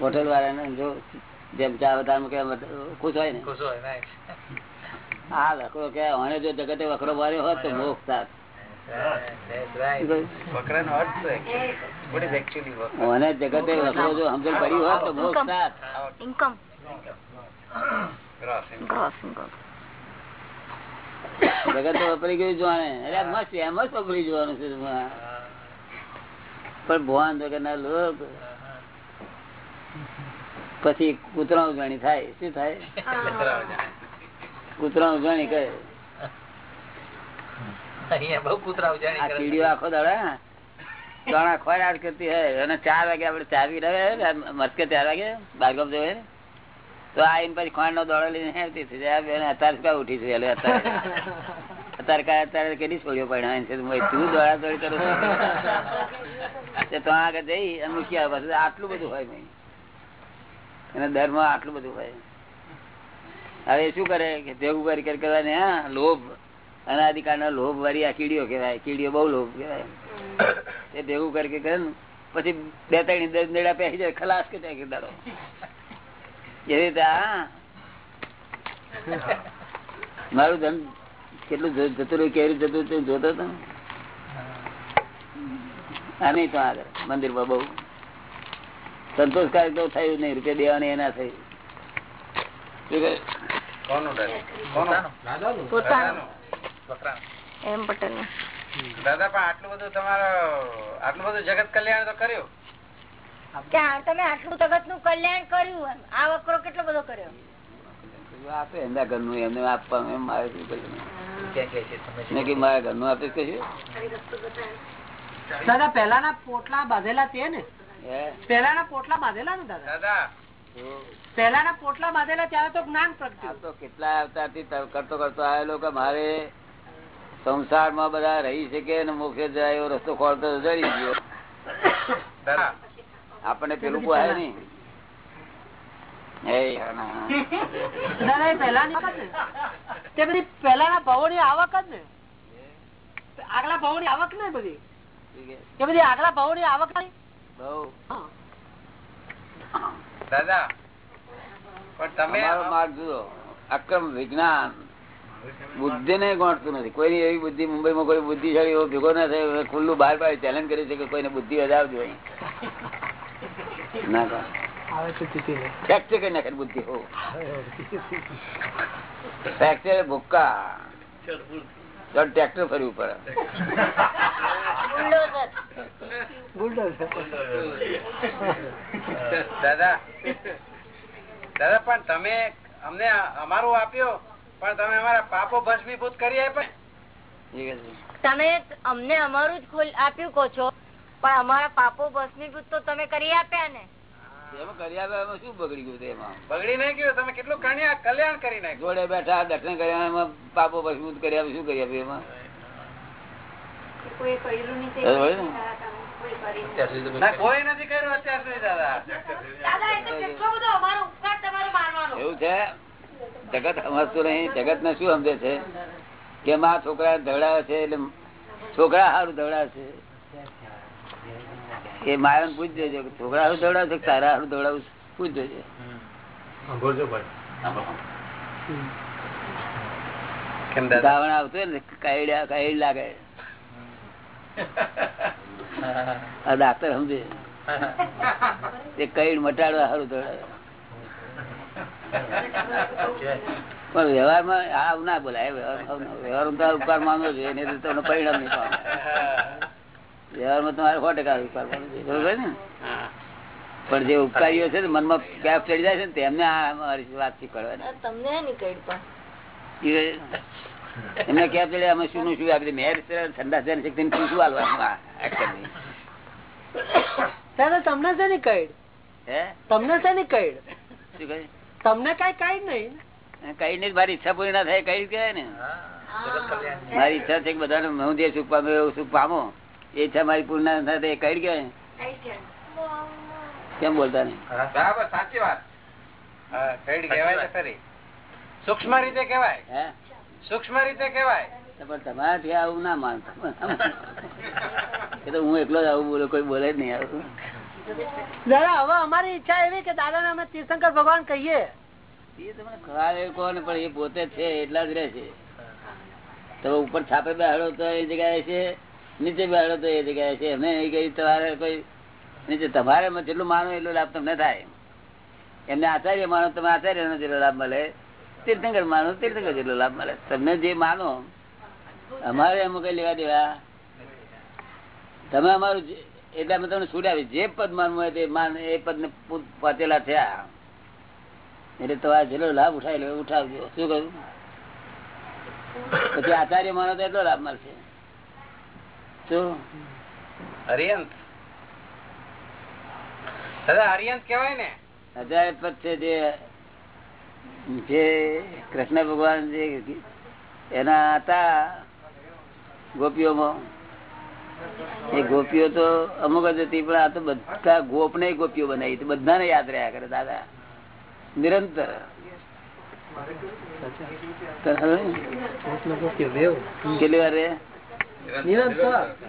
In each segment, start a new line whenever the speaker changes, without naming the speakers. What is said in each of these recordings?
Hotel વાળાને જો જેમ ચા વધારે કે ખુશ હોય ને.
ખુશ હોય
હા વકરો કે હવે જો જગતે વકરો માર્યો હોત તો મોક્ષ થાત. જગતે વકરો જો સમજણ પડી હોત તો મોક્ષ થાત.
Income
Gross income.
Gross income
જગત વપરી ગયું જોવાને. અરે મસ્ત એમ જ વપરી જવાનું છે. પણ ભગવાન વગરના લોક પછી કૂતરા ઉજવણી થાય શું થાય? કૂતરા ઉજવણી કરે આખો દાડા દાણા ખોરાક કરતી હોય. અને ચાર વાગે આપડે વાગે રહે મસ્કે ચાર વાગે બારગામ જવે તો આઈને પછી ખોંડ નો દોડો લઈને હેરતી થઈ અત્યારે ક્યાં ઉઠી છે? એટલે અત્યારે. અત્યારે કા અત્યારે કેટલી છોડીઓ પડે છે તું દોડા દોડી કરું તો આગળ જઈ અને મૂકી આવે આટલું બધું હોય એના દરમાં આટલું બધું હોય. હવે શું કરે કે ભેગું કરી કરી કરવાને, હા, લોભ અનાધિકાર નો લોભ વાળી આ કીડીઓ કેવાય કીડીઓ બહુ લોભ કેવાય એ ભેગું કરી કરી ને, પછી બે ત્રણ દસ પહેરી જાય, ખલાસ કે ત્યાં દાડો. એવી રીતે, હા. મારું ધન કેટલું જતું રહ્યું, કેવી જતું તું જોતો હતો ને? આ નહીં તો આગળ, મંદિરમાં બહુ સંતોષકારક તો થયું નહીં રૂપિયા દેવાની એના
થઈ.
એમ પટેલ
દાદા પણ આટલું બધું તમારો આટલું બધું જગત કલ્યાણ તો કર્યું?
તમે આટલું જગતનું કલ્યાણ કર્યું આ વકરો કેટલો બધો કર્યો?
આપે? એમના ઘરનું એમને આપવાનું એમ મારે મારા ઘરનું આપીશ કશું?
દાદા પેલાના પોટલા બાંધેલા તે ને? પેલાના પોટલા બાંધેલા ને દાદા?
દાદા.
પેલાના પોટલા બાંધેલા ત્યારે તો જ્ઞાન પ્રગટ્યું.
તો કેટલા અવતારથી ત- કરતો કરતો આવેલો કે મારે સંસારમાં બધા રહી શકે ને મોક્ષે જાય એવો રસ્તો ખોલતો જડી ગયો. આપણને પેલું
કહે નઈ. ની આવક જ ને તે બધી પહેલાના ભાવોની આવક જ ને. આગલા ભાવોની આવક ને બધી. કે? બધી આગલા ભાવોની આવક નહીં.
દાદા પણ તમે
માર્ગ જુઓ. અક્રમ વિજ્ઞાન. બુદ્ધિ ને ગોઠતું નથી. કોઈની એવી બુદ્ધિ મુંબઈમાં કોઈ બુદ્ધિશાળી એવો ભેગો ના થાય ખુલ્લું બહાર પાડી ચેલેન્જ કરી છે કે કોઈને બુદ્ધિ વધારજો અહીં ના. ફ્રેક્ચર કરી નાખે બુદ્ધિ. હો. ફ્રેક્ચર ભૂક્કા. ટ્રેક્ટર ફરવું પડે.
દાદા દાદા પણ તમે અમને અમારું આપ્યો પણ તમે અમારા પાપો ભસ્મીભૂત કરી આપ્યા?
તમે અમને અમારું જ ખોલ આપ્યું કહો છો પણ અમારા પાપો ભસ્મીભૂત તો તમે કરી આપ્યા ને?
એમાં કરી આપ્યા એમાં શું બગડી ગયું એમાં?
બગડી નહીં ગયું? તમે કેટલું કલ્યાણ કલ્યાણ કરી નાખ્યું?
જોડે બેઠા દર્શન કર્યા પાપો મજબૂત કરી આપ્યું શું કરી આપ્યું એમાં?
કોઈ નથી કર્યું અત્યાર સુધી દાદા.
એવું છે? જગત સમજતું નહીં. જગત ને શું સમજે છે? કે માં છોકરા ધવડાવે છે એટલે છોકરા સારું ધવડાવે છે. એ માયા પૂછ દેજો છોકરા સારું ધવડાવે છે કે તારા સારું ધવડાવું પૂછ દેજો આવતું હોય ને કઈ લાગે. ડાક્ટર સમજે. એ કઈ મટાડવા સારું ધવડાવે પણ વ્યવહારમાં આવું ના બોલાય. વ્યવહાર તો ઉપકાર માનવો જોઈએ એને તમને પરિણામ નહીં પામે. વ્યવહારમાં તમારે સો ટકા ઉપકાર માનવો જોઈએ. બરોબર ને? પણ જે ઉપકારીઓ છે ને મનમાં કેપ ચડી જાય છે ને તેમને આ મારી વાત શીખવાડવાની
તમને નીકળી પણ.
એ એમને કેમ ચડે અમે શું શું આપી દે મેર ઠંડા શરીર શક્તિ શું શું હાલવાનું
દાદા તમને છે ને કઈડ? તમને છે ને કઈડ?
શું કહે?
તમને કઈ કઈ નહીં
કઈ નઈ મારી ઈચ્છા પૂરી ના થાય કઈ કહેવાય ને. મારી ઈચ્છા છે કે બધાને હું જે સુખ પામે એવું સુખ પામો. એ ઈચ્છા મારી પૂર્ણ ના થાય એ કઈ કહેવાય? કેમ બોલતા નહીં?
બરાબર સાચી વાત. કઈ કઈડ કહેવાય સૂક્ષ્મ રીતે કહેવાય.
હે?
સૂક્ષ્મ રીતે
કેવાય પણ તમારાથી આવું ના માનતો. એ તો હું એકલો જ આવું બોલો કોઈ બોલે જ નહીં આવું.
દાદા હવે અમારી ઈચ્છા એવી કે દાદા ને અમે તીર્થંકર ભગવાન કહીએ.
એ તમને ખરાબ પણ એ પોતે છે એટલા જ રહે છે. તમે ઉપર છાપે બેહાડો તો એ જગ્યાએ છે નીચે બેહાડો તો એ જગ્યાએ છે. એમને એ કઈ તમારે કોઈ નીચે તમારે જેટલું માનો એટલો લાભ તમને થાય. એમને આચાર્ય માનો તમે આચાર્યનો જેટલો લાભ મળે. તીર્થંકર માનો તીર્થંકર જેટલો લાભ મળે. તમને જે માનો અમારે એમાં કઈ લેવા દેવા? તમે અમારું એટલે અમે તમને છૂટાવી જે પદ માનવું હોય તે માન એ પદ ને પહોંચેલા થયા. એટલે તમારે જેટલો લાભ ઉઠાવી લો ઉઠાવજો. શું કહ્યું? પછી આચાર્ય માનો તો એટલો લાભ મળશે. શું?
હરિયંત દાદા હરિયંત કેવાય ને?
હજાર પદ છે જે જે કૃષ્ણ ભગવાન જે એના હતા ગોપીઓમાં. એ ગોપીઓ તો અમુક જ હતી, પણ આ તો બધા ગોપ ને ગોપીઓ બનાવી બધાને યાદ રહ્યા કરે દાદા. નિરંતર. કેટલી વાર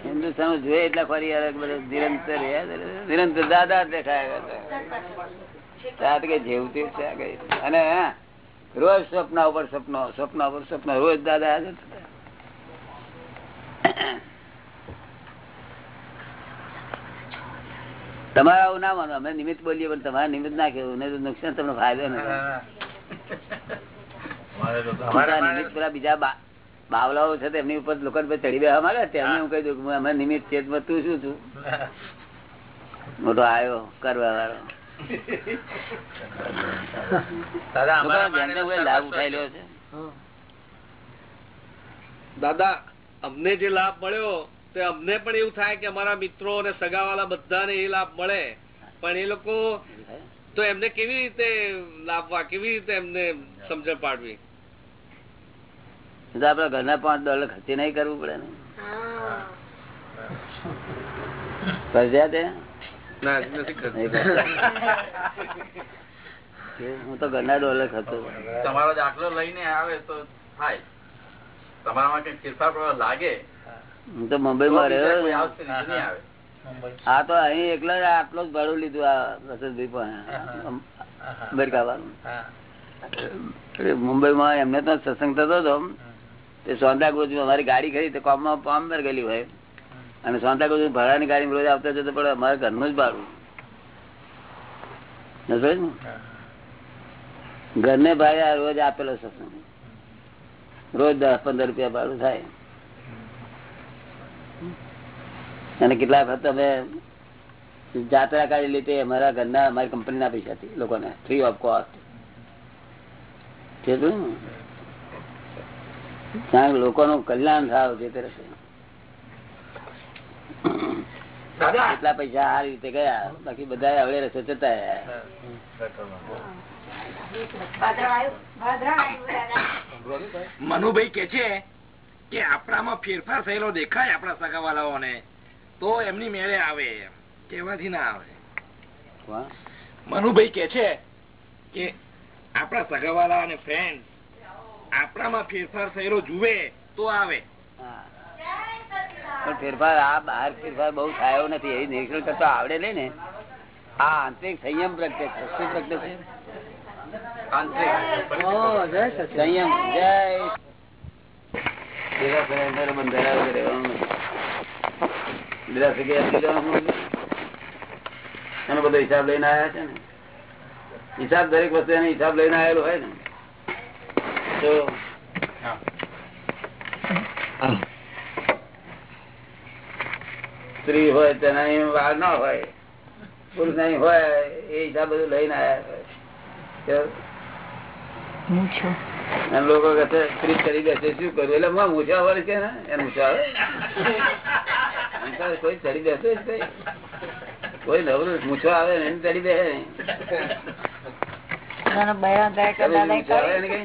હિન્દુસ્તાન જોઈએ એટલા ફરી નિરંતર નિરંતર દાદા દેખાયા તો જેવું કઈ. અને રોજ સ્વપ્ન ઉપર સ્વપ્ન સ્વપ્ન ઉપર સ્વપ્ન રોજ દાદા તમારે આવું ના માનો અમે નિમિત્ત બોલીએ પણ તમારે નિમિત્ત ના કેવું નુકસાન તમને ફાયદો નથી બીજા બાવલાઓ છે તેમની ઉપર લોકો ચડી બેવા માંગે તેમને હું કહી દઉં કે અમે નિમિત્ત છે તો તું શું છું? મોટો આવ્યો કરવા વાળો
દાદા
અમને જે લાભ મળ્યો તે અમને પણ એવું થાય કે અમારા મિત્રો અને સગાવાલા બધાને એ લાભ મળે. પણ એ લોકો તો એમને કેવી રીતે લાભવા કેવી રીતે એમને સમજણ પાડવી?
આપડે ઘરના પાંચ ડોલર ખર્ચી નહીં કરવું પડે ને? ફરજિયાત?
ના નથી.
હું તો ઘરના ડોલર ખર્ચો
તમારો દાખલો લઈને આવે તો થાય. તમારામાં કઈ ફેરફાર લાગે
હું તો મુંબઈ માં રહ્યો હા તો અહીં એકલા જ આટલો જ ભાડું લીધું આ રસદભાઈ પણ. અમેરિકા વાળું મુંબઈ માં એમને તો સત્સંગ થતો હતો. તે સોંદા ગોજ અમારી ગાડી ખરી તો કોમમાં પામર ગયેલી હોય. અને સોંતા કહું ભાડાની ગાડી રોજ આવતા જતો પણ અમારા ઘરનું જ ભાડું. ને? ઘરને ભાડે આ રોજ આપેલો સત્સંગ. રોજ દસ પંદર રૂપિયા ભાડું થાય. અને કેટલાક વખત અમે જાત્રા કાઢી લીધી અમારા ઘરના અમારી કંપનીના પૈસાથી લોકોને. ફ્રી ઓફ કોસ્ટ લોકોનું કલ્યાણ થાવ જે તરફ એટલા પૈસા આ રીતે ગયા બાકી બધા હવે રસ્તે જતા
મનુભાઈ કે છે કે આપણામાં ફેરફાર થયેલો દેખાય આપણા સગાવાલાઓને. તો એમની મેળે આવે એમ. કેવાથી ના આવે. મનુભાઈ કે છે કે આપણા સગાવાલા અને ફ્રેન્ડ આપણામાં ફેરફાર થયેલો જુએ તો આવે.
હા. પણ ફેરફાર આ બહાર ફેરફાર બહુ થયો નથી. એ નિરીક્ષણ કરતા આવડે નઈ ને. આ આંતરિક સંયમ છે. શું છે? સંયમ. જય. બંધારા વગર બધો હિસાબ લઈને આવ્યા છે ને? હિસાબ દરેક વસ્તુ એનો હિસાબ લઈને આવેલો હોય ને. તો સ્ત્રી હોય તેના અહીં વાર ના હોય. પુરુષ નહીં હોય એ હિસાબ બધું લઈને આવ્યા હોય અને લોકો કહે છે, સ્ત્રી કરી બેસે શું કરવું એટલે માં મૂછા વાળી છે ને એને મૂછા આવે. એમ તો કોઈ ચડી બેસે જ કઈ કોઈ નવરું મૂછો આવે ને એને ચડી બેસે નહીં. તમે મૂછો આવે ને કઈ?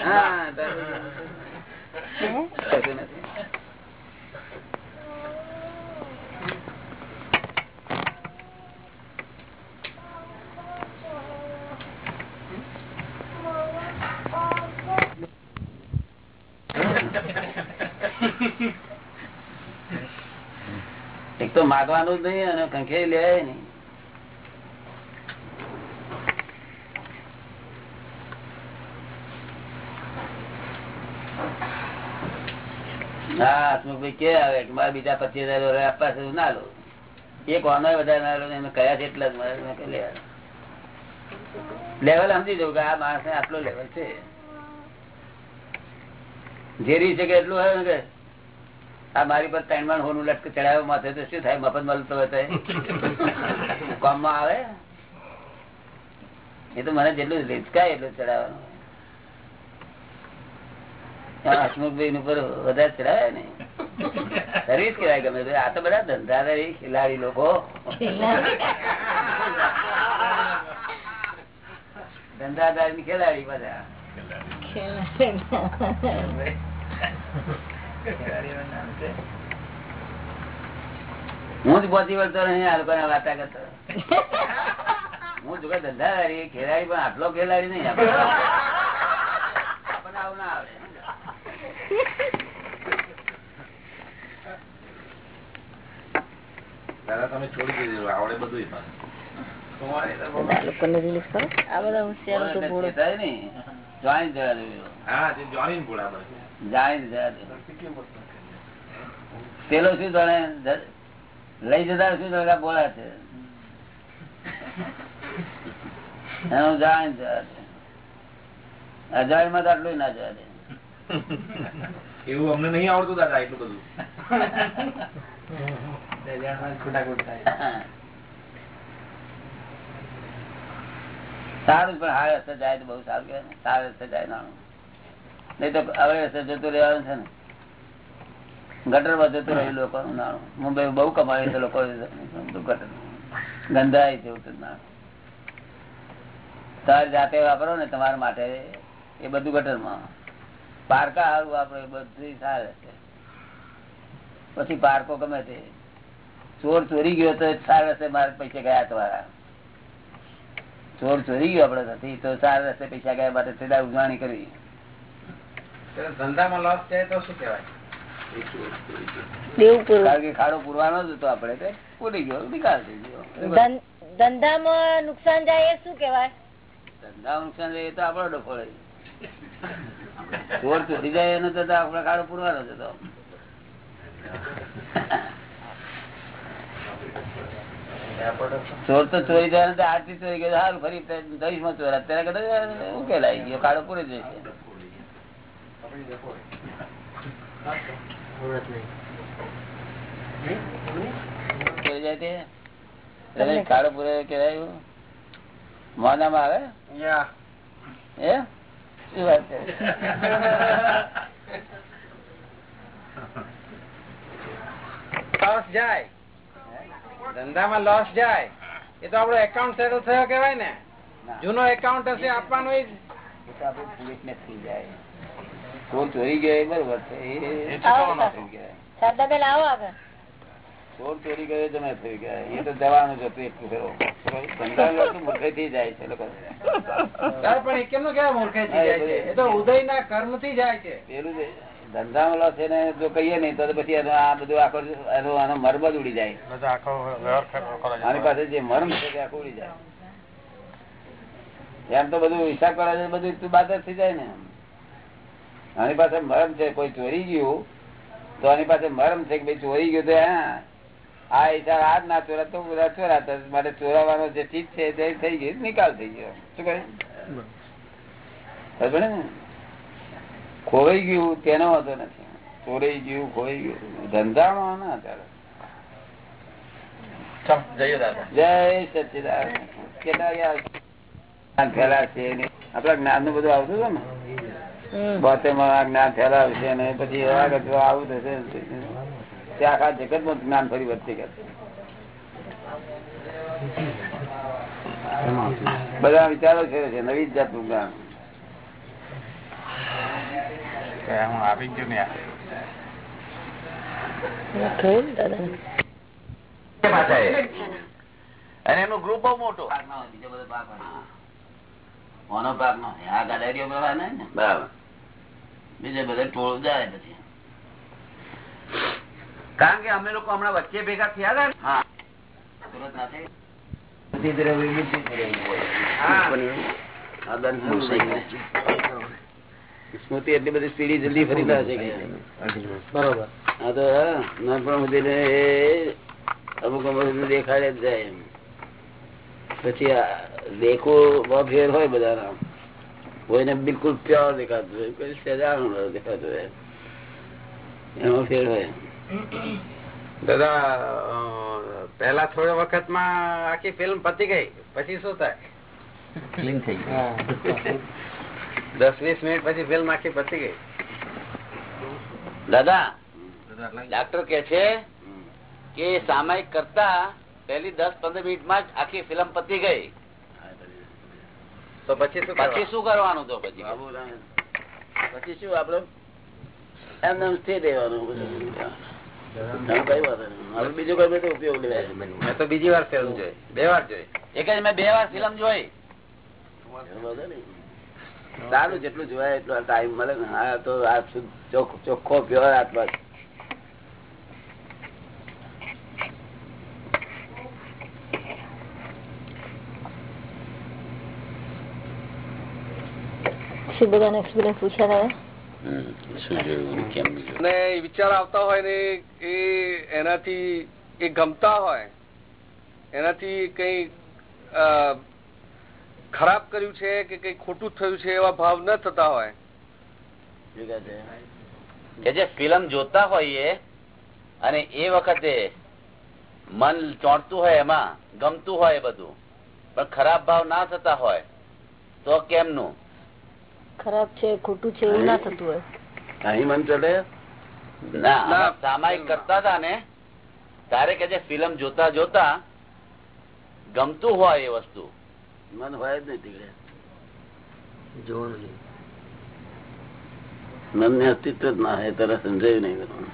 હા એક તો માગવાનું જ નહીં અને કંખે લેવાય નહીં. કે આવે કે બીજા પચીસ હજાર આપવા છે, ના લો. એક વાનો વધારે ના લો એને કયા છે એટલા જ મારે લેવા લેવલ સમજી જવું કે આ માણસ આટલો લેવલ છે. ઝેરી છે કે એટલું હોય ને કે આ મારી પર ત્રણ માણ હોનું લટક ચડાવ્યો માથે તો શું થાય મફત મળતો હતો કામમાં આવે? એ તો મને જેટલું રીચકાય એટલું ચડાવવાનું. હસમુખભાઈ નું વધારે ચડાવે ને સર્વિસ કહેવાય ગમે તો. આ તો બધા ધંધાદારી ખેલાડી લોકો. ધંધાદારી ખેલાડી બધા. હું જ પહોંચી વળતો નહીં આ લોકોને વાતા કરતો. હું જો કે ખેલાડી પણ આટલો ખેલાડી નહીં આપણને આવું ના આવે
દાદા તમે છોડી દીધું આવડે બધું
પણ. રિલીઝ કરો. આ બધા તો ભોળો.
થાય.
હા તે જોઈન ભૂલા બધું
પેલો શું તને લઈ જતા શું તને બોલા છે. એનું જાણ અજાણમાં તો આટલું ના દે.
એવું અમને નહીં આવડતું દાદા એટલું બધું.
સારું પણ હારે જાય તો બહુ સારું કે સારા જાય નાનું. નહીં તો હવે જતું રહેવાનું છે ને. ગટરમાં જતું રહ્યું લોકો નાણું મુંબઈ બહુ કમાય છે લોકો. ગટર ગંધાય છે નાણું તમારી જાતે વાપરો ને તમારા માટે એ બધું ગટરમાં પારકા સારું વાપરો, એ બધું સારું છે. પછી પારકો ગમે તે. ચોર ચોરી ગયો તો સારા રસ્તે મારે પૈસા ગયા તમારા. ચોર ચોરી ગયો આપડે નથી તો સારા રસ્તે પૈસા ગયા માટે સીધા ઉજવણી કરવી.
ધંધામાં લોસ જાય તો શું
કેવાય ખાડો પૂરવાનો જ હતો આપડે પૂરી ગયો નિકાલ થઈ ગયો.
ધંધામાં નુકસાન જાય એ શું કેવાય
ધંધા નુકસાન જાય એ તો આપડો ડફો ચોર ચોરી જાય એનો તો આપડે ખાડો પૂરવાનો જ હતો. ચોર તો ચોરી જાય તો આરતી ચોરી ગયો હાલ ફરી દહીશમાં ચોર. અત્યારે કદાચ ઉકેલાઈ ગયો ખાડો પૂરી જશે ચોરી જાય તે તમે ખાડો પૂરે કેવાય એવું મોનામાં આવે એ શું વાત છે?
લોસ જાય. ધંધામાં લોસ જાય. એ તો આપડો એકાઉન્ટ સેટલ થયો કેવાય ને. જૂનો એકાઉન્ટ હશે આપવાનો જ.
થઈ જાય. ચોર ચોરી ગયો એ બરોબર છે. એ ચોર ગયો તમે થઈ ગયા તો જવાનું જ એટલું ખરો ધંધા તો જાય છે લોકો.
પણ એ કેમનું કેવા મૂર્ખાઈ થઈ જાય છે? એ તો ઉદયના કર્મથી જાય છે.
પેલું ધંધામાં લોસ જો કહીએ નહીં તો પછી આ બધું આખો એનો આનો મર્મ જ ઉડી જાય. આની પાસે જે મર્મ છે તે આખું ઉડી જાય. એમ તો બધું હિસાબ કરવા બધું બાદ થઈ જાય ને. આની પાસે મરમ છે કોઈ ચોરી ગયું તો આની પાસે મરમ છે કે ભાઈ ચોરી ગયું તો આ હિસાબ આજ ના ચોરા તો બધા ચોરાતા માટે ચોરાવાનો જે ચીજ છે તે થઈ ગઈ નિકાલ થઈ ગયો. શું કહે? ને? ખોવાઈ ગયું તેનો વાંધો નથી. ચોરાઈ ગયું ખોવાઈ ગયું. ધંધામાં ના ચાલે. જય સચિદાન કેટલા આપડા જ્ઞાનનું. બધું આવતું હતું ને? બોતેરમાં આ જ્ઞાન ફેલાવશે ને પછી આગળ આવું થશે તે આખા જગતનું જ્ઞાન ફરી વધતી કરશે બધા વિચારો છે છે નવી જ જાતનું જ્ઞાન.
હું આવી ગયો ને
અને એનું ગ્રુપ બહુ મોટું.
બીજો બધો ભાગ ભાગ નો આ ને? બરાબર. બીજે બધા ટોળું જાય પછી.
કારણ કે અમે લોકો હમણાં વચ્ચે ભેગા થયા હતા
હા. સુરત ના થઈ. સ્મૃતિ એટલી બધી સ્પીડી જલ્દી ફરી ના છે
બરોબર.
હા તો નાનપણ સુધી અમુક અમુક દેખાડે જ જાય એમ. પછી આ દેખો બહુ ફેર હોય બધાના. કોઈને બિલકુલ પ્યોર દેખાતું હોય કોઈ સહેજાણું દેખાતું હોય એનો ફેર હોય
દાદા પેલા પહેલા થોડા વખતમાં આખી ફિલ્મ પતી ગઈ. પછી શું થાય દસ વીસ મિનિટ પછી ફિલ્મ આખી પતી ગઈ
દાદા ડાક્ટર કે છે કે સામાયિક કરતા પેલી દસ પંદર મિનિટમાં જ આખી ફિલ્મ પતી ગઈ
તો પછી શું
પછી શું કરવાનું તો પછી? પછી શું આપડે? એમ એમ સ્થિર રહેવાનું બીજું કઈ બધું ઉપયોગ લેવાય
મેં તો બીજી વાર ફિલ્મ જોઈ. બે વાર જોઈ.
એક જ મેં બે વાર ફિલ્મ જોઈ. સારું જેટલું જોવાય એટલો ટાઈમ મળે ને. હા તો આ ચોખ્ખો પ્યોર આત્મા
શું
જોયું કેમ જોયું?
વિચાર આવતા હોય ને એ એનાથી એ ગમતા હોય એનાથી કઈ ખરાબ કર્યું છે કે કઈ ખોટું થયું છે એવા ભાવ ન થતા હોય?
કે જે ફિલ્મ જોતા હોઈએ અને એ વખતે મન ચોંટતું હોય એમાં ગમતું હોય એ બધું પણ ખરાબ ભાવ ના થતા હોય તો કેમનું?
ખરાબ છે ખોટું છે એવું ના થતું હોય.
અહીં મન ચડે? ના સામાયિક કરતા હતા ને. તારે કે જે ફિલ્મ જોતા જોતા ગમતું હોય એ વસ્તુ. મન હોય જ નહીં જોવાનું મન ને અસ્તિત્વ જ ના હોય તરત સમજાયું નહીં બધું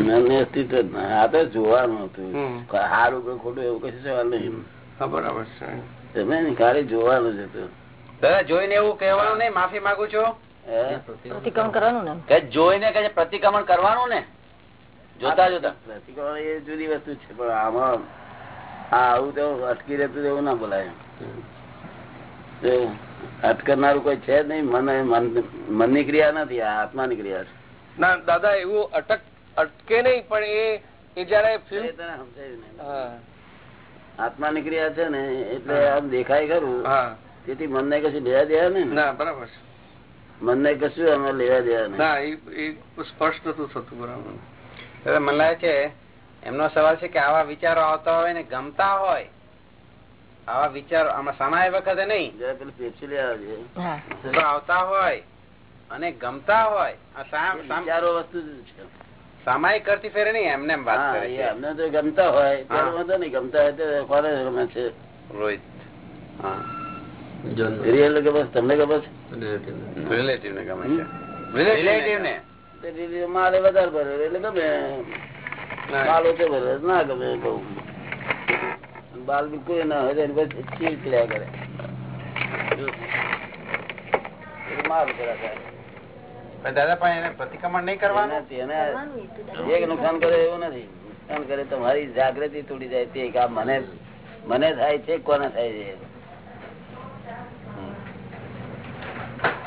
મન ને અસ્તિત્વ જ ના. આ તો જોવાનું હતું. સારું કે ખોટું એવું કશું સવાલ નહીં.
બરાબર છે.
તમે ખાલી જોવાનું છે
દાદા જોઈને એવું કહેવાનું નહીં માફી માંગુ છું.
પ્રતિક્રમણ કરવાનું ને
જોઈને કે પ્રતિક્રમણ કરવાનું ને? જોતા જોતા. પ્રતિક્રમણ એ જુદી વસ્તુ છે પણ આમાં આવું તો અટકી રહેતું એવું ના બોલાય અટકનારું કોઈ છે જ નહીં મન મન- મનની ક્રિયા નથી આ આત્માની ક્રિયા છે.
ના દાદા એવું અટક અટકે નહીં પણ એ જયારે
સમજાયું આત્માની ક્રિયા છે ને એટલે આમ દેખાય ખરું.
હા.
તેથી મનને કશું લેવા દેવા ને.
ના બરાબર છે.
મનને કશું અમે લેવા દેવા
ના એ એ સ્પષ્ટ નતું થતું બરાબર.
મને લાગે છે એમનો સવાલ છે કે આવા વિચારો આવતા હોય ને ગમતા હોય આવા વિચારો આમાં સમાય વખતે નહીં.
પેપ્સી
તો આવતા હોય અને ગમતા હોય.
વિચારો વસ્તુ છે.
સામાયિક કરતી ફેરે નહીં એમને એમ વાત કરે છે.
એમને તો ગમતા હોય ત્યારે વાંધો નહીં ગમતા હોય તો કોને ગમે છે.
રોહિત. હા.
રિયલ ગમે છે? તમને ગમે છે?
રિલેટિવ ને. ગમે છે. રિલેટિવ ને?
તો મારે વધારે ભરે એટલે ગમે. માલો ઓછો ભરે ના ગમે બહુ. બાલ બિલકુલ ના હોય તો એની પછી ચીડચીડા કરે. મારું કર્યા કરે.
પણ દાદા પણ એને પ્રતિક્રમણ નહીં કરવાનું?
એને એક નુકસાન કરે એવું નથી. નુકસાન કરે તમારી જાગૃતિ તૂટી જાય તે કે આ મને મને થાય છે કોને થાય છે?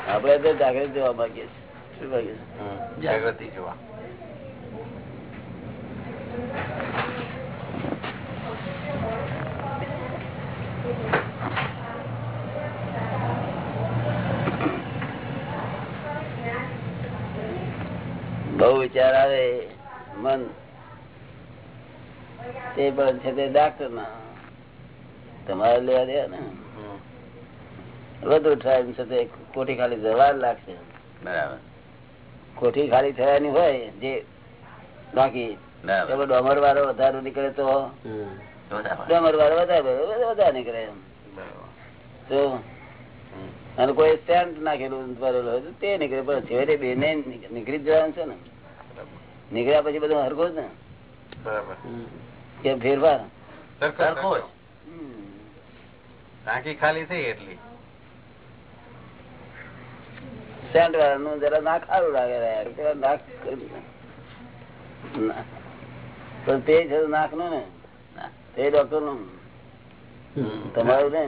આપડે તો જાગૃતિ જોવા માંગીએ છીએ. શું માંગીએ
જાગૃતિ જોવા.
બહુ વિચાર આવે મન. તે પણ છે તે ડાક્ટર ના. તમારે લેવા દે ને? વધુ ટાઈમ સાથે કોઠી ખાલી જવા લાગશે.
બરાબર.
કોઠી ખાલી થયાની હોય જે બાકી ડમર વાળો વધારે નીકળે તો ડોમર વાળો વધારે વધારે નીકળે એમ. તો અને કોઈ સ્ટેન્ડ નાખેલું ભરેલું હોય તો તે નીકળે પણ છેવટે બે ને નીકળી જ જવાનું છે ને. નીકળ્યા પછી બધું હરખો જ ને?
બરાબર.
કે ફેરફાર?
ટાંકી ખાલી થઈ એટલી.
જરા નાક લાગે નાક પણ તે છે નાકનું? ને. તે ડોક્ટરનું તમારું ને?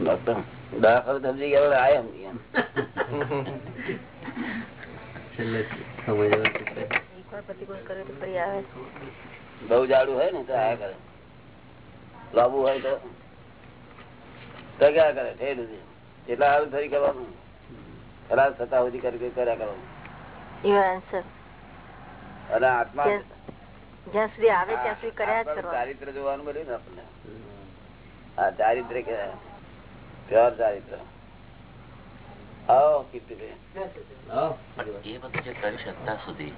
ડોક્ટર. દવાખાને સમજી ગયા આ સમજી ગયા.
ફરી
બહુ જાડું હોય ને તો આ કરે. લાંબુ હોય તો. ક્યાં કરે? ઠેર એટલા હાલ થઈ કરવાનું. ખરાબ થતા સુધી કરી કરી કર્યા કરવાનું. અને આત્મા
જ્યાં સુધી આવે ત્યાં સુધી કર્યા
ચારિત્ર જોવાનું મળ્યું ને આપણને. આ ચારિત્ર કે પ્યોર ચારિત્ર. આવો કીર્તિભાઈ
પણ એ કર્યું સુધી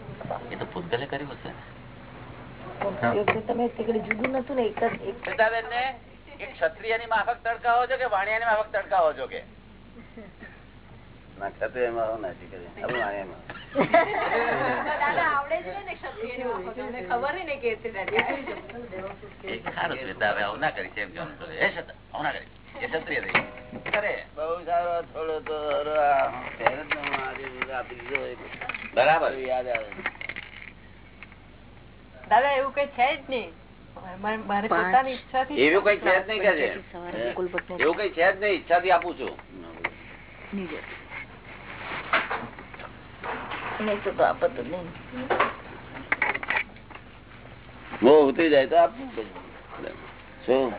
એ તો પૂતગલે કર્યું હશે ને?
તમે તીકડે જુદું નતું ને એક જ એક
ને ક્ષત્રિયની માફક તડકાવો છો કે વાણિયા ની માફક તડકાવો છો કે?
ના ક્ષત્રિય એમાં આવું નથી
કરી છે એમ બરાબર.
યાદ આવે.
દાદા એવું કઈ છે જ નહીં. મારે- મારે પોતાની ઈચ્છાથી
એવું કઈ છે જ નહીં એવું કઈ છે જ નહીં? ઈચ્છાથી આપું છું.
નહીં. તો આપત જ નહીં.
મોહ ઉતરી જાય તો આપવું પડે. શું?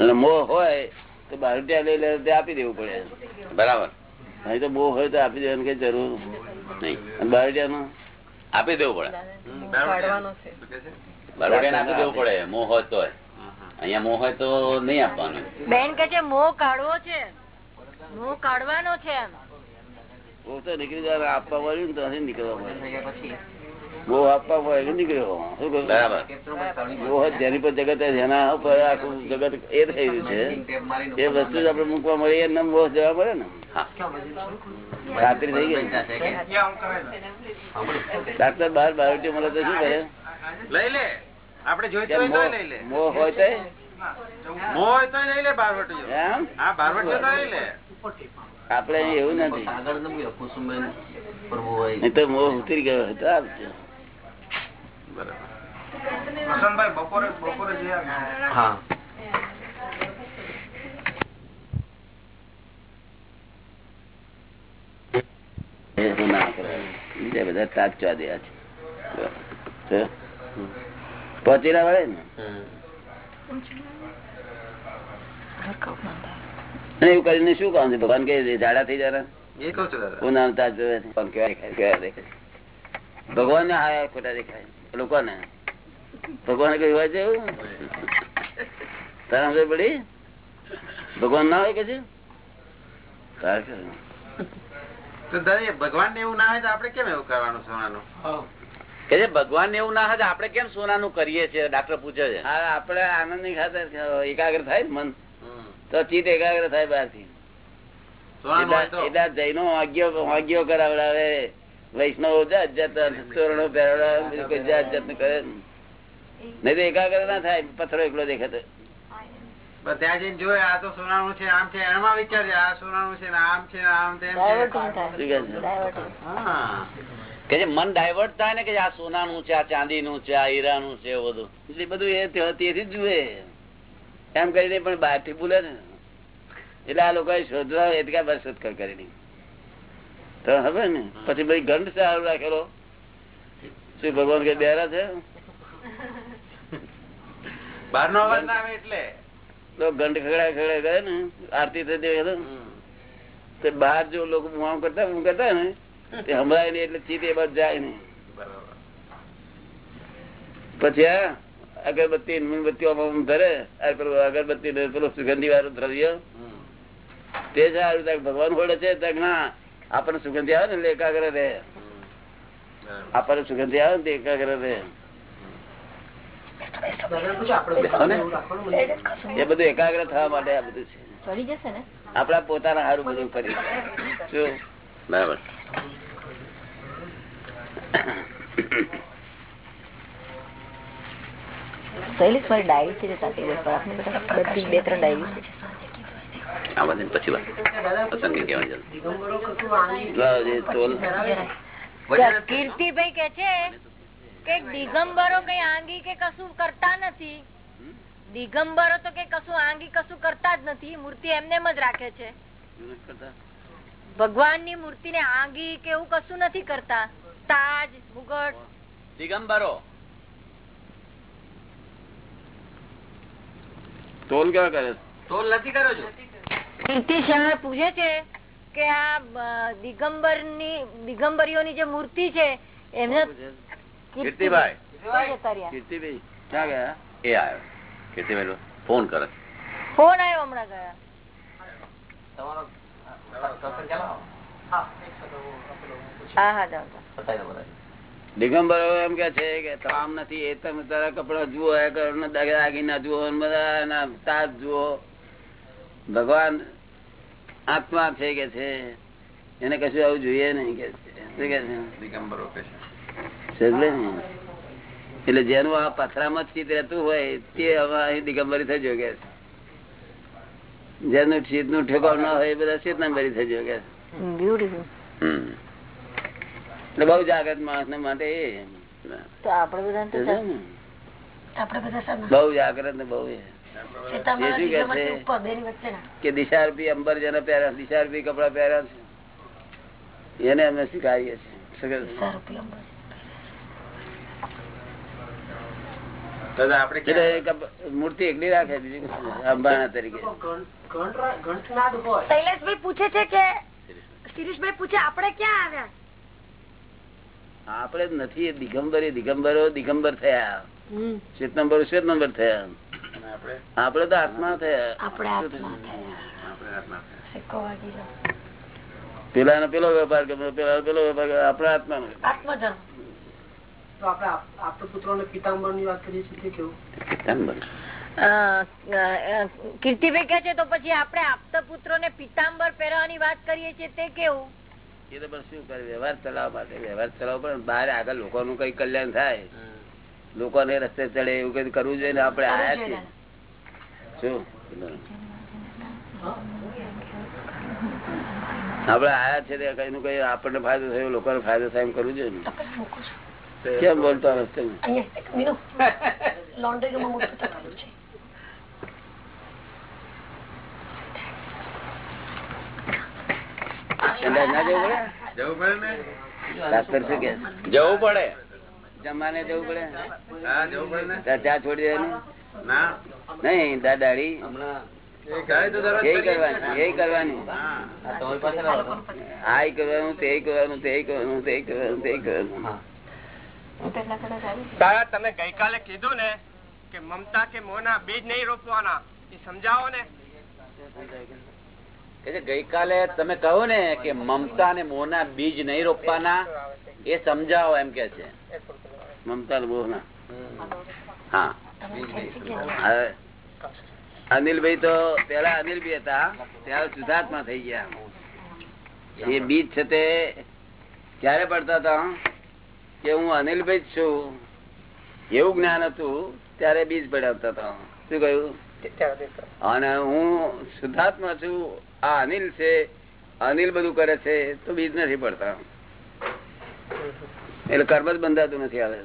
અને મોહ હોય તો બારટિયા લઈ લે તે આપી દેવું પડે
બરાબર?
નહીં તો બહુ હોય તો આપી દેવાની કઈ જરૂર નહીં. અને બારટિયા નું
આપી દેવું પડે.
કાઢવાનો
આપી દેવું પડે. મોહ હોય તો અહીંયા મોહ હોય તો નહીં આપવાનું.
બેન કે છે મોહ કાઢવો છે. મોહ કાઢવાનો છે એમ.
મોહ તો નીકળી જાય આપવા મળ્યું ને તો નથી નીકળવા મોહ આપવા મળે એટલે નીકળ્યો. શું?
બરાબર.
જેની પર જગત જેના ઉપર આખું જગત એ થઈ રહ્યું છે. એ વસ્તુ જ આપડે મૂકવા મળે એમને મોહ જવા મળે ને. ખાતરી થઈ ગઈ. ડાક્ટર બહાર બાયોટી મળે તો શું કરે
લઈ લે. આપડે જોઈતું હોય
મોહ-
લઈ લે.
મોહ હોય તો
મોહ હોય તો લઈ લે બારવટીઓ.
એમ?
હા બારવટીઓ તો લઈ લે.
આપડે એવું નથી. નહીં તો મોહ ઉતરી ગયો હતો
વસંતભાઈ બપોરે બપોરે
હા.
ના કરાય. બીજા બધા સાચવા દેવા છે. તો? પહોંચેલા વળે ને? અને એવું કરીને શું કામ છે? ભગવાન કે જાડા થઈ જરા. ભગવાન ને હા ખોટા દેખાય. લોકોને ભગવાન કઈ હોય છે એવું? તારા સમજ પડી? ભગવાન ના હોય કે છે.
તો ભગવાન ને એવું ના હોય તો આપડે કેમ એવું કરવાનું સોનાનું?
કે ભગવાન એવું ના હોય આપડે કેમ સોનાનું કરીએ છીએ? ડાક્ટર પૂછે છે.
હા આપડે આનંદની ખાતર એકાગ્ર થાય મન. તો ચિત્ત એકાગ્ર થાય
બહારથી
એટલા જૈનો વાગ્યો કરાવડાવે. વૈષ્ણવ જાત જાત તોરણો પહેરાવડાવે જાત જાત કરે નહીં. તો એકાગ્ર ના થાય પથરો એકલો દેખાતો.
ત્યાં જઈને જોયે આ તો સોનાનું છે આમ છે એમાં વિચારજે આ સોનાનું છે ને આમ છે ને આમ છે.
કે જે મન ડાયવર્ટ થાય ને કે આ સોનાનું છે આ ચાંદીનું છે આ હીરાનું છે બધું.
એટલે બધું એ તેથી જ જુએ. એમ કરીને પણ બહારથી બોલે ને. એટલે આ લોકો શોધવા એટલા બસ શોધખોળ કરી તો હવે ને? પછી ભાઈ ગંધ સારું રાખેલો. શું ભગવાન કઈ બેરા છે?
બહાર નો અવાજ ના આવે એટલે.
તો ખગડા ખગડા ગયા ને. આરતી દેવે બહાર જો લોકો મુઆમ કરતા હું કરતા ને તે હમણાં એટલે ચીત એ બાજુ જાય ને પછી અગરબત્તી ને મીણબત્તી આમ આમ ધરે પેલું અગરબત્તી પેલું સુગંધી વાળું દ્રવ્ય. તે સારું ભગવાન ખોડે છે ના આપણને સુગંધી આવે ને એટલે એકાગ્ર રહે. આપણને સુગંધી આવે ને તે એકાગ્ર રહે. એ બધું એકાગ્ર થવા માટે આ બધું છે. આપડા પોતાના સારું બધું કરી શું?
બરાબર.
શૈલેષ મારી ડાયરી છે તે સાચી પર આપણે બધી બે ત્રણ ડાયરી છે
આ બધે પછી વાત. પસંદગી કહેવાય છે?
લાવ જે તોલ.
જરાય.
કીર્તિભાઈ કે છે કે દિગંબરો કઈ આંગી કે કશું કરતા નથી? દિગંબરો તો કે કશું આંગી કશું કરતા જ નથી. મૂર્તિ એમને જ રાખે છે. ભગવાનની મૂર્તિ ને આંગી કે એવું કશું નથી કરતા. તાજ મુગટ.
દિગંબરો. તોલ ક્યાં કરે?
તોલ નથી કરો છો?
કીર્તિ પૂછે છે કે આ દિગંબરની દિગંબરીઓની જે મૂર્તિ છે એમને
કીર્તિભાઈ?
કીર્તિભાઈ ક્યાં ગયા?
એ આવ્યો કીર્તિભાઈ ફોન કરે.
ફોન આવ્યો હમણાં ગયા.
તમારો
હા હા જાઓ જાઓ.
બતાવી દો બતાવી
દિગંબરો એમ કે છે કે તમામ નથી એ તમે તારા કપડા જુઓ એ કરો ને દાગીના જુઓ બધા તાજ જુઓ. ભગવાન આત્મા છે કે છે એને કશું આવું જોઈએ નહીં કે? એટલે જેનું આ પથરામાં ચિત રહેતું હોય તે હવે અહીં દિગમ્બરી થઈ જો કે જેનું ચિતનું ઠેકાણ ના હોય એ બધા ચેતનાબરી થઈ જો કે છે. એટલે બહુ જાગ્રત માણસ ને. માટે?
આપડે
બહુ જાગ્રત ને બહુ કે અંબર જેને પહેર્યા કપડા પહેર્યા છે. એને અમે સ્વીકારીએ છીએ. મૂર્તિ એકલી રાખે બીજું અંબાણા તરીકે.
પૂછે છે કે શિરીષભાઈ પૂછે આપણે ક્યાં આવ્યા?
આપણે જ નથી એ દિગંબરી દિગંબરો દિગંબર થયા. શ્વેત નંબર થયા.
આપણે?
આપણે તો આત્મા થયા.
પેલા થયા. ગયો.
પેલા વેપાર ગમે પેલા પેલો વેપાર આપડે આત્મા
ની
કીર્તિભાઈ કે છે તો પછી આપણે આપતા પુત્રો ને પિતાંબર પહેરવાની વાત કરીએ છીએ તે કેવું?
એ તો બસ શું કરે વ્યવહાર ચલાવવા માટે વ્યવહાર ચલાવવા પણ બહાર આગળ લોકોનું કઈ કલ્યાણ થાય. લોકોને રસ્તે ચડે એવું કઈ કરવું જોઈએ ને આપણે આયા છીએ. શું? આપડે આયા છે કઈ નું કઈ આપણને ફાયદો થયો લોકોને ફાયદો થાય એમ કરવું જોઈએ ને. કેમ બોલતો રસ્તે?
અહીંયા એક મીનુ લોન્ડ્રી
ના જવું
જવું પડે ને?
શું કે?
જવું પડે.
જમવાને જવું પડે?
હા જવું પડે
ચા છોડી દેવાનું?
ના.
નહીં દાદાડી.
તમે ગઈકાલે કીધું ને કે મમતા કે મોના બીજ નહીં રોપવાના. એ સમજાવો ને?
ગઈકાલે તમે કહો ને કે મમતા અને મોહના બીજ નહીં રોપવાના એ સમજાવો એમ કે છે.
મમતા મોહ ના
હા.
અનિલભાઈ તો પેલા અનિલભાઈ હતા ત્યારે સુધાર્થમાં થઈ ગયા. એ બીજ છે તે ક્યારે પડતા હતા? કે હું અનિલભાઈ જ છું. એવું જ્ઞાન હતું ત્યારે બીજ પડાવતા હતા. શું કહ્યું? અને હું શુદ્ધાત્મા છું આ અનિલ છે અનિલ બધું કરે છે તો બીજ નથી પડતા. એટલે કર્મ જ બંધાતું નથી આવે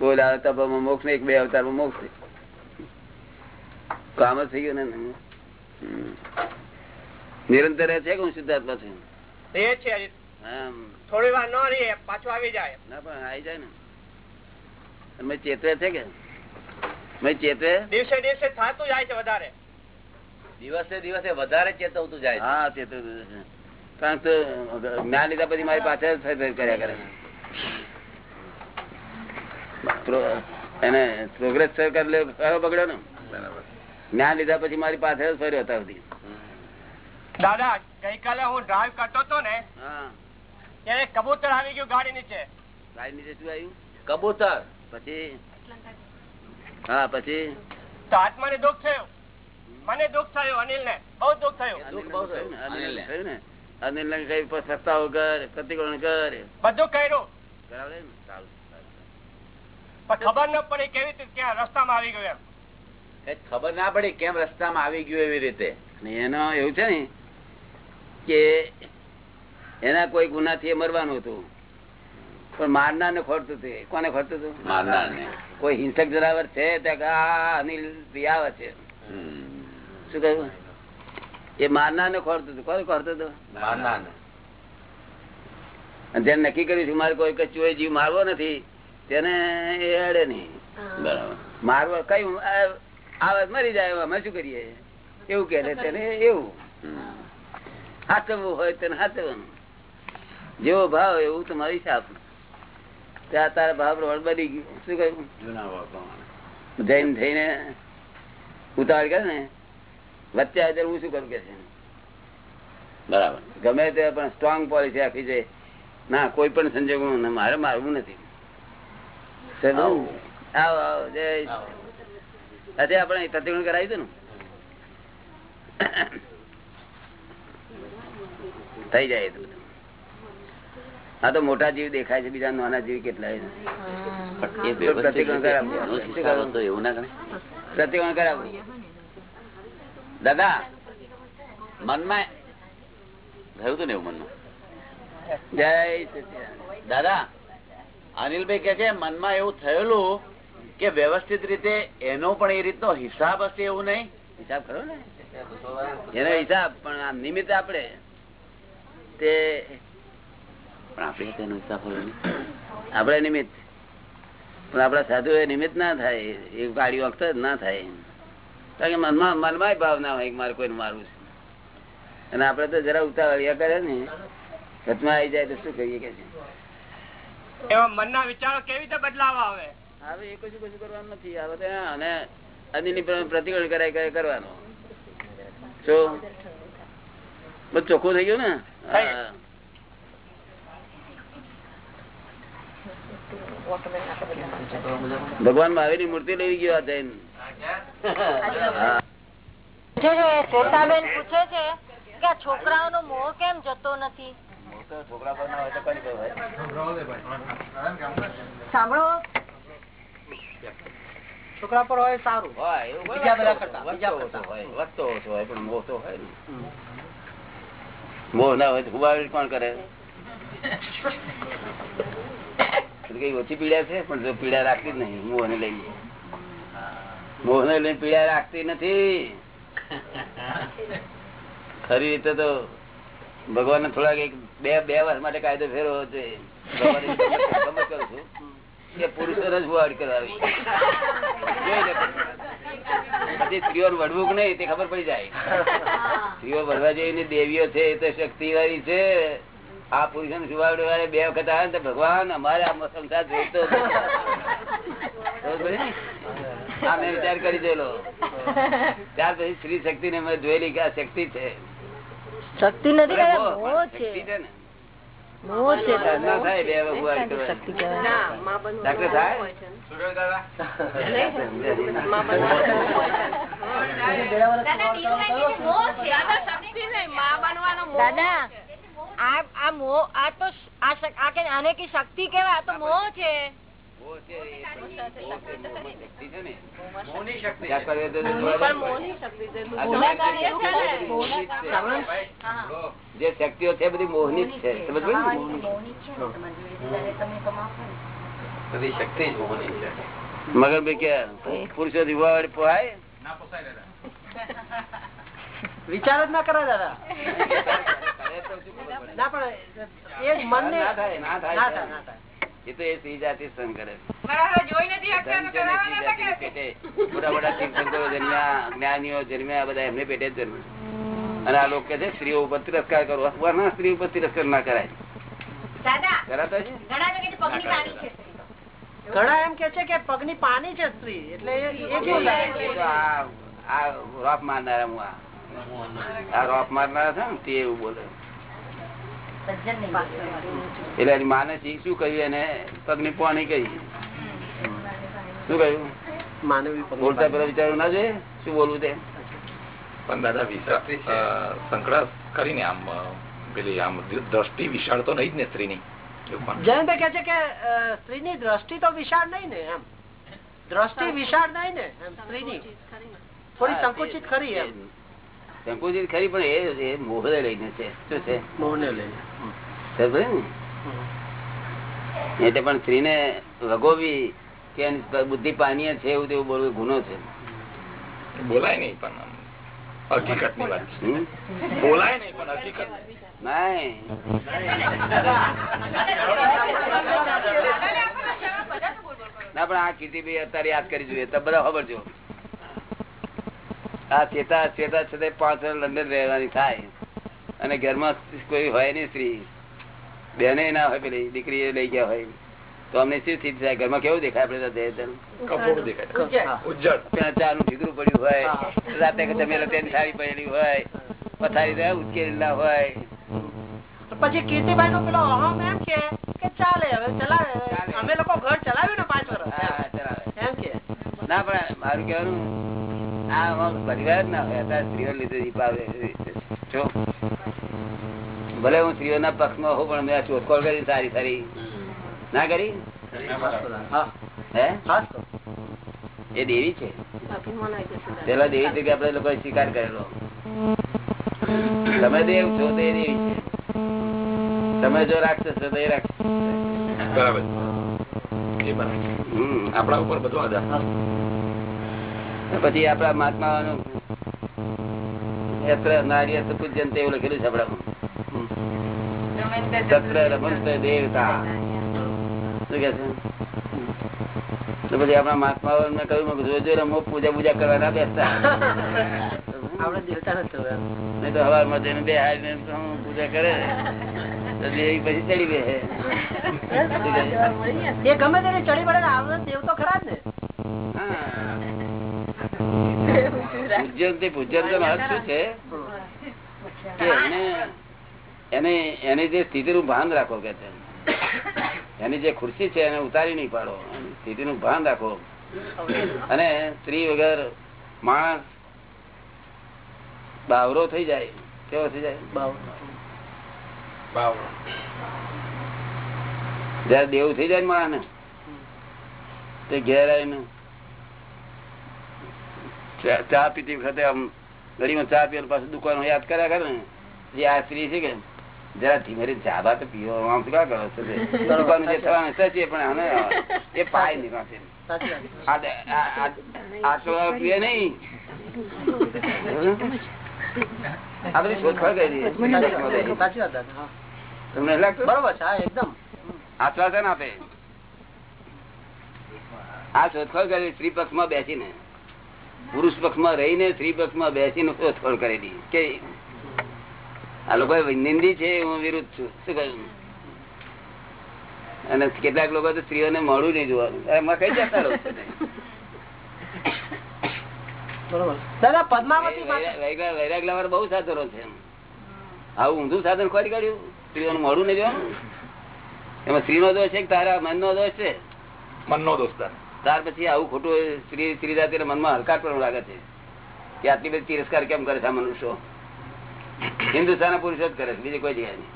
બોલ આવે તપમાં મોક્ષ ને એક બે અવતારમાં મોક્ષ કામ જ થઈ ગયું ને નિરંતર રહે છે કે હું શુદ્ધાત્મા છું?
એ છે થોડી વાર ન રહીએ પાછું આવી જાય.
ના પણ આવી જાય ને. મેં ચેતવે છે કે? મેં ચેતવે?
દિવસે દિવસે થતું જાય છે વધારે.
દિવસે દિવસે વધારે ચેતવતું જાય
હા ચેતવતું કારણ કે જ્ઞાન લીધા પછી મારી પાછળ કર્યા કરે એને પ્રોગ્રેસ કરી બગડ્યો ને? જ્ઞાન લીધા પછી મારી પાછળ જ ફર્યો હતા
દાદા ગઈકાલે હું ડ્રાઈવ કરતો હતો ને
હા.
ત્યારે કબૂતર આવી ગયું ગાડી નીચે.
ગાડી નીચે શું આવ્યું?
કબૂતર?
પછી? હા પછી?
તો આત્માને દુઃખ થયું. મને દુઃખ થયું અનિલ ને બહુ દુઃખ થયું.
અનિલ ને અનિલ ને? કઈ સસ્તાઓ કર પ્રતિકોણ કર.
બધું કર્યું.
કરાવડે ને. સારું
પણ ખબર ન પડી કેવી રીતે ક્યાં રસ્તામાં આવી ગયું એમ.
ખબર ના પડી કેમ રસ્તામાં આવી ગયું એવી રીતે.
એનો એવું છે ને કે એના કોઈ ગુનાથી એ મરવાનું હતું. પણ મારનાર ને ખોરતું હતું. કોને ખોરતું હતું?
મારનાર ને
કોઈ હિંસક જનાવર છે? ત્યાં અનિલ આવે છે. શું કહ્યું? એ મારનાર ને ખોરતું હતું. કોને ખોરતું હતું?
મારનાર ને
જેને નક્કી કર્યું છું મારે કોઈ કચુએ જીવ મારવો નથી તેને એ અડે નહીં.
બરાબર.
મારવો કઈ આવાજ તો મરી જાય અમે શું કરીએ? એવું કે તેને એવું.
હમ.
હોય તેને હાચવવાનું જેવો ભાવ એવું તમારો હિસાબ. ત્યાં તારા ભાવ પ્રમાણ બની ગયું. શું કહ્યું?
જૈન
થઈને ઉતાવળ કરે ને વચ્ચે હાજર હું શું કરું કે છે?
બરાબર.
ગમે તે પણ સ્ટ્રોંગ પોલિસી આપી છે. ના કોઈ પણ સંજોગો મારે મારવું નથી.
આવો.
આવો આવો જય આજે આપણે પ્રતિગુણ કરાવી હતું ને? થઈ જાય તો આ તો મોટા જીવ દેખાય છે બીજા નાના જીવ કેટલા છે.
પણ એ વ્યવસ્થિત રીતે એનો જ હિસાબ હતો એવું ના ગણે
પ્રતિગુણ કરાવું.
દાદા મનમાં થયું હતું ને એવું મનમાં?
જય
દાદા અનિલભાઈ કે છે મનમાં એવું થયેલું કે વ્યવસ્થિત રીતે એનો પણ એ રીતનો હિસાબ હશે એવું નહીં?
હિસાબ ખરો ને? એનો હિસાબ પણ આ નિમિત્ત આપણે તે
પણ આપણે તેનો હિસાબ હોય
આપણે નિમિત્ત. પણ આપણા સાધુ એ નિમિત્ત ના થાય એ ગાડી વખત ના થાય કારણ કે મનમાં મનમાં ભાવ ના હોય મારે કોઈને મારવું છે. અને આપડે તો જરા ઉતાવળિયા કરે ને ઘટમાં આવી જાય તો શું કહીએ કે
એવા મનના વિચારો કેવી રીતે બદલાવા આવે?
હવે એ કશું કશું કરવાનું નથી. હવે તો અને અનિની પ્રતિક્રમણ કરાય કરવાનો. શું બધું ચોખ્ખું થઈ ગયું ને? હા. ભગવાન મહાવીરની મૂર્તિ લઈ ગયો જૈન. હા.
છોકરાઓનો મોહ કેમ જતો નથી?
છોકરા પર હોય તો કોની પર હોય?
સાંભળો.
છોકરા પર હોય સારું.
હોય, એવું
બીજા બધા કરતા,
હોય, વધતો ઓછો હોય, પણ મોહ તો હોય ને. મોહ ના હોય તો હુવાડી કોણ કરે? કઈ ઓછી પીડા છે? પણ જો પીડા રાખતી જ નહીં મોહ ને લઈને મોહ ને લઈને પીડા રાખતી નથી. ખરી રીતે તો ભગવાન થોડાક બે બે વર્ષ માટે કાયદો ફેરવો છું. પુરુષો તે ખબર પડી જાય. સ્ત્રીઓ વડવા જેવી દેવીઓ છે એ તો શક્તિ છે. આ પુરુષો ને બે વખત આવે ભગવાન અમારે આ સંસાર જોઈતો આ મેં વિચાર કરી દેલો ત્યાર પછી સ્ત્રી શક્તિ ને મેં જોયેલી કે આ શક્તિ છે.
શક્તિ નથી
શક્તિ
છે.
ને.
દાદા આ મોહ આ તો આ કે- આને કી શક્તિ કેવાય આ તો મોહ છે.
જ શક્તિઓ છે બધી મોહની જ છે સમજ પડી ને?
બધી શક્તિ જ મોહની છે
મગર ભાઈ કે પુરુષો દિવાળી પોહાય
વિચાર જ ના કરા દાદા? ના પણ એ જ મનને
ના થાય, ના થાય.
ના થાય, ના થાય.
એ તો એ સ્ત્રી જાતિ કરે છે. મોટા મોટા તીર્થંકરો જન્મ્યા જ્ઞાનીઓ જન્મ્યા બધા એમને પેટે જ જન્મ. અને આ લોકો છે સ્ત્રીઓ ઉપર તિરસ્કાર કરો વર્ણ સ્ત્રી ઉપર તિરસ્કાર ના કરાય. કરાતો છે?
ઘણા એમ કે છે કે પગની પાની છે સ્ત્રી એટલે
આ આ રોપ મારનારા હું આ. આ રોપ મારનારા છે ને તે એવું બોલે. એટલે એની માને શી- શું કહ્યું એને? પગની પાણી કહી. શું કહ્યું? બોલતા પેલા વિચારવું ના જોઈએ શું બોલવું તે
પણ દાદા વિશાળ કરીને આમ પેલી આમ દ્રષ્ટિ વિશાળ તો નહીં જ ને સ્ત્રીની.
જયંતભાઈ કે છે કે સ્ત્રીની દ્રષ્ટિ તો વિશાળ નહીં ને એમ. દ્રષ્ટિ વિશાળ નહીં ને સ્ત્રીની. થોડી સંકુચિત ખરી એમ.
સંકુચિત ખરી પણ એ એ મોહને લઈને છે. શું છે?
મોહને લઈને.
ને? એટલે પણ સ્ત્રીને વગોવી કે બુદ્ધિ પાનીય છે એવું તેવું બોલવું ગુનો છે.
બોલાય નહીં પણ હકીકતની વાત બોલાય નહીં પણ હકીકત.
ના પણ આ કીધી ભાઈ અત્યારે યાદ કરી જોઈએ. તો બધા ખબર છો. આ ચેતા ચેતા છતાં પાંચ વર્ષ લંડન રહેવાની થાય. અને ઘરમાં કોઈ હોય નહીં સ્ત્રી. બેને ના હોય પેલી દીકરી લઈ ગયા હોય. તો અમને શું સ્થિતિ થાય? ઘરમાં કેવું દેખાય આપડે ચાનું ઠીકરું પડ્યું હોય. રાતે તેની સાડી પહેરી હોય. પથારી ઉચકેલી ના હોય.
પછી કીર્તિભાઈ નો પેલો અહમ એમ કે કે ચાલે હવે ચલાવે. અમે લોકો ઘર ચલાવ્યું ને પાંચ વર્ષ
ના, પણ મારું કહેવાનું, આ પરિવાર ના હોય સ્ત્રીઓ લીધે જો, ભલે હું સ્ત્રીઓના પક્ષમાં હોઉં, પણ મેં શોધખોળ કરી, સારી સારી ના કરી? એ દેવી છે. પેલા દેવી તરીકે આપડે લોકો સ્વીકાર કરેલો. તમે દેવ છો, તો દેવી છે. તમે જો રાક્ષસ છો, તો એ રાક્ષસ
બરાબર. આપણા ઉપર બધો આધાર.
પછી આપડા મહાત્માઓનું યત્ર નાર્યસ્ત પૂજ્યન તે લખેલું છે આપડામાં તત્ર રમંત દેવતા. શું કે છે? પછી આપણા મહાત્માઓ ને કહ્યું મેં રમો પૂજા પૂજા કરવા ના બેસતા.
આપડે દેવતા નથી
નહીં તો હવારમાં જઈને બે હાથ પૂજા કરે? પછી ચડી બે
એ ગમે તેને ચડી પડે ને દેવ તો ખરા
એને જે ભાન રાખો કે એની જે ખુરશી છે એને ઉતારી નહીં પાડો. સ્થિતિ નું ભાન રાખો. અને સ્ત્રી વગર માણસ બાવરો થઈ જાય કેવો થઈ જાય?
બાવરો.
જયારે દેવું થઈ જાય ને માણસ તે ઘેર આવીને ચા- પીતી વખતે આમ ગરીમાં ચા પીવાનું પાછું દુકાન યાદ કર્યા કરે ને જે આ સ્ત્રી છે કે જરા ધીમે ધીમે ચા બા તો પીવો આમ શું કા કરો છો દુકાન જે થવાનું સાચી પણ આને એ પાય નહીં પાસે આટલો પીએ નહીં. આ બધી શોધખોળ કરી
સાચી વાત.
તમને લાગતું?
બરોબર છે એકદમ.
આશ્વાસન આપે? આ શોધખોળ કરી સ્ત્રી પક્ષમાં બેસીને. પુરુષ પક્ષમાં રહીને સ્ત્રી પક્ષમાં બેસીને શોધખોળ કરેલી કે આ લોકો નિંદી છે હું વિરુદ્ધ છું. શું કહ્યું? અને કેટલાક લોકો તો સ્ત્રીઓને મળું નહીં જોવાનું એમાં કઈ જતા
પાસે
વૈરાગ લાવવાના બહુ સાધનો છે આવું ઊંધું સાધન ખોરી કાઢ્યું? સ્ત્રીઓનું મળું નહીં જોવાનું? એમાં સ્ત્રીનો દોષ છે કે તારા મનનો દોષ છે?
મનનો દોષ
ત્યાર પછી આવું ખોટું સ્ત્રી સ્ત્રી જાતિ મનમાં હલકાટ પણ લાગે છે. કે આટલી બધી તિરસ્કાર કેમ કરે છે આ મનુષ્યો? હિન્દુસ્તાન પુરુષો જ કરે છે બીજી કોઈ જગ્યા નહીં.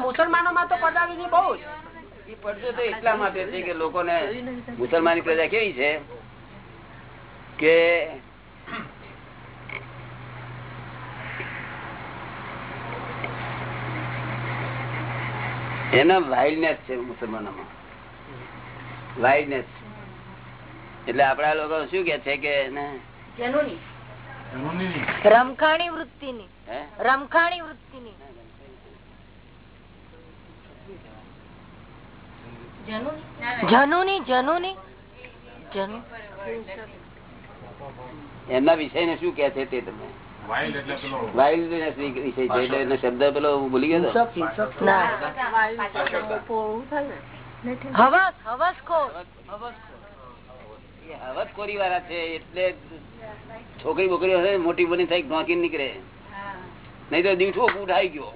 મુસલમાનો માં તો પડાવી બહુ
તો એટલા માટે છે કે લોકોને મુસલમાની પ્રજા કેવી છે? કે એના વાઇલ્ડનેસ છે મુસલમાનોમાં. વાઇલ્ડનેસ એટલે આપડા લોકો શું કે છે કે
રમખાણી વૃત્તિની.
હે?
રમખાણી વૃત્તિની. જનુની. જનુની જનુ
એમના વિષય ને શું કે છે તે તમે? શબ્દ પેલો ભૂલી ગયો
હવસખોર.
વાળા છે એટલે છોકરી બોકરી હશે મોટી બની થાય ઢોંકી નીકળે. નહીં તો દીઠો ઉઠાઈ ગયો.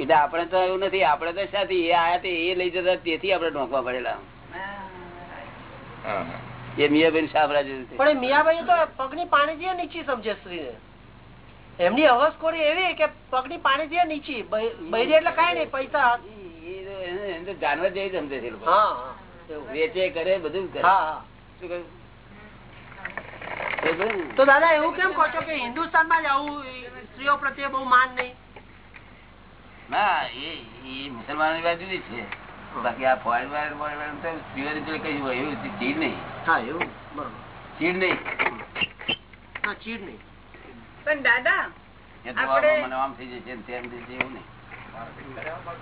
એટલે આપણે તો એવું નથી આપણે તો સાથી એ આયા તે એ લઈ જતા તેથી આપણે ઢોંકવા પડેલા.
હા.
એ મિયાબેન સાબરા જેવું છે
પણ મિયાભાઈ તો પગની પાણી નીચી સમજે સ્ત્રીને. એમની હવસખોરી એવી કે પગની પાણી નીચી બૈરી એટલે કઈ નઈ પૈસા.
જાનવર જેવી સમજે છે. વેચે કરે બધું કરે. શું ને?
તો દાદા એવું કેમ કહો છો કે હિન્દુસ્તાનમાં જ આવું સ્ત્રીઓ પ્રત્યે બહુ માન નહીં?
ના એ મુસલમાનો વાત જુદી છે. બાકી આ ફોરેન વાળા સ્ત્રીઓની જોડે કઈ હોય એવું ચીડ નહીં.
હા એવું બરોબર.
ચીડ નહીં.
હા ચીડ નહીં.
પણ દાદા
મને આમ થઈ જશે તેમ થઈ જશે એવું નહીં.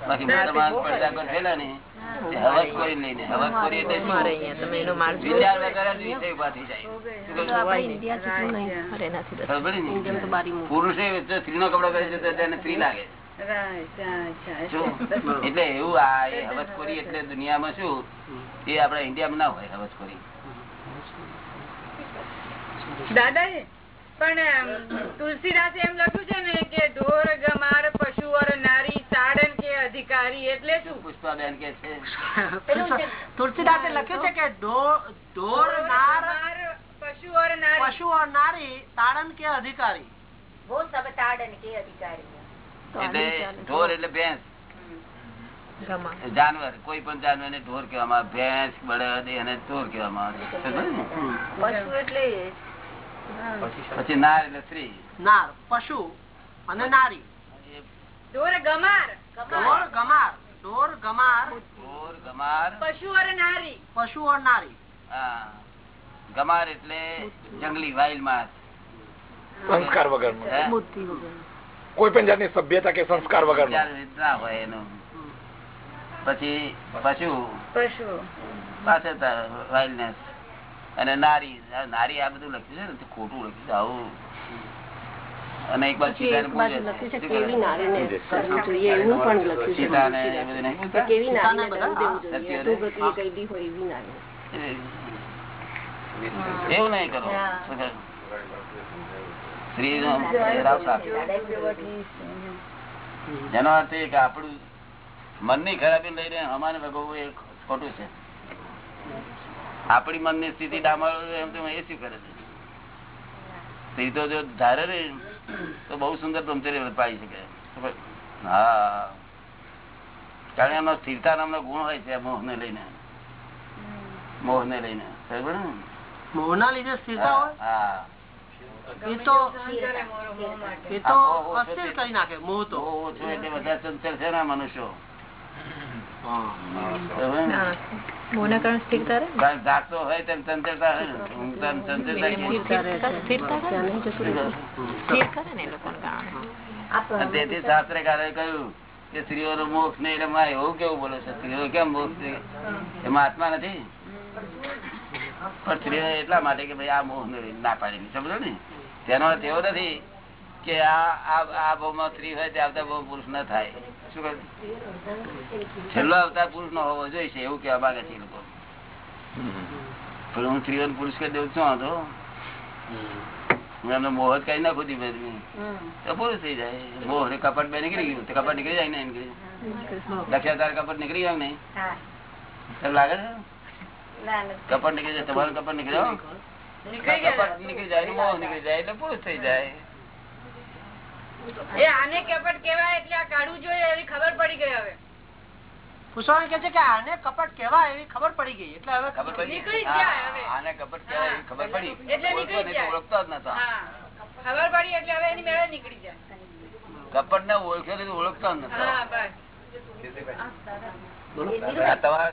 બાકી ને હવસ કરી લઈને હવસ કરી એટલે વિચાર વગર જ વિષય ઊભા થઈ જાય. પુરુષે સ્ત્રી નો કપડો પહેરે છે તો તેને સ્ત્રી લાગે શું? એટલે એવું આ હવસખોરી એટલે દુનિયામાં શું? એ આપડા ઇન્ડિયામાં ના હોય હવસખોરી
દાદા પણ તુલસીદાસે એમ લખ્યું છે ને કે ઢોર ગમાર પશુ નારી તાડન કે અધિકારી એટલે શું?
પુષ્પાબેન કે છે.
તુલસીદાસે લખ્યું છે કે ઢોર નાર
પશુ નારી.
પશુ નારી તાડન
કે અધિકારી? વો સબ તાડન
કે અધિકારી.
એટલે ઢોર એટલે ભેંસ. જાનવર કોઈ પણ જાનવર ને ઢોર કહેવામાં ભેંસ બળદ એને ઢોર કહેવામાં આવે. પછી નાર એટલે સ્ત્રી.
નાર પશુ અને નારી.
હા. ગમાર એટલે જંગલી વાઇલ્ડ માસ
સંસ્કાર વગર કોઈ પણ જાતની સભ્યતા કે સંસ્કાર વગર
ના હોય એનું. પછી પશુ.
પશુ.
વાઇલ્ડનેસ અને નારી. નારી આ બધું લખ્યું છે ને ખોટું લખ્યું છે આવું. અને એક બાજુ
એવું
નહીં કરો. રાખો. એનો અર્થ એ કે આપણું મનની ખરાબી લઈને અમારે ભગવવું એ ખોટું છે. આપણી મનની સ્થિતિ ડામાડો એમ તો એ શું કરે છે? સ્ત્રી તો જો ધારે રે તો બહુ સુંદર બ્રહ્મચર્ય પાડી શકે. હા. કારણ એમનો સ્થિરતા નામનો ગુણ હોય છે મોહ ને લઈને. મોહ ને લઈને. બરાબર ને?
લીધે સ્થિરતા હોય?
હા.
એ તો એ તો અસ્થિર કરી નાખે મોહ તો
ઓછો એટલે બધા છે ને મનુષ્યો ને?
ના. ને.
કે ને. ને
ને. ને
તેથી શાસ્ત્રકારોએ કહ્યું કે સ્ત્રીઓનો મોક્ષ નહીં એટલે મારે એવું કેવું બોલો છે સ્ત્રીઓ કેમ મોક્ષ છે એમાં આત્મા નથી પણ સ્ત્રીઓ એટલા માટે કે ભાઈ આ મોહ ના પાડી સમજો ને તેનો અર્થ એવો નથી કે આ આ ભાવમાં સ્ત્રી હોય તે આવતા ભાવ પુરુષ ન થાય. શું છેલ્લો આવતા પુરુષ નો હોવો જોઈશે એવું કેવા માંગે છે લોકો. પણ હું સ્ત્રીઓ પુરુષ કરી દઉં છું તો હું એમને મોહ કઈ ના ધીમે ધીમે. તો પૂરું થઈ જાય. મોહ ને કપટ બે નીકળી ગયું. તો કપટ નીકળી જાય ને નીકળી લખ્યા તારે કપટ નીકળી જાય ને લાગે છે? કપટ નીકળી જાય તમારું કપટ નીકળી જાય કપટ નીકળી જાય મોહ નીકળી જાય એટલે પૂરું થઈ જાય.
એ આને કપટ કેવાય એટલે આ કાઢવું જોઈએ એવી ખબર પડી ગઈ હવે.
પુષ્પાણી કે છે કે આને કપટ કહેવાય એવી ખબર પડી ગઈ એટલે હવે
ખબર પડી
નીકળી જાય હવે.
આને કપટ કહેવાય એવી ખબર પડી.
એટલે નીકળી
ઓળખતો
જાય.
ઓળખતો જ નતો
ખબર પડી એટલે હવે એની મેળે નીકળી જાય
કપટ ને ઓળખ્યો નથી તો ઓળખતો જ નતો
હા બસ.
આ તમારા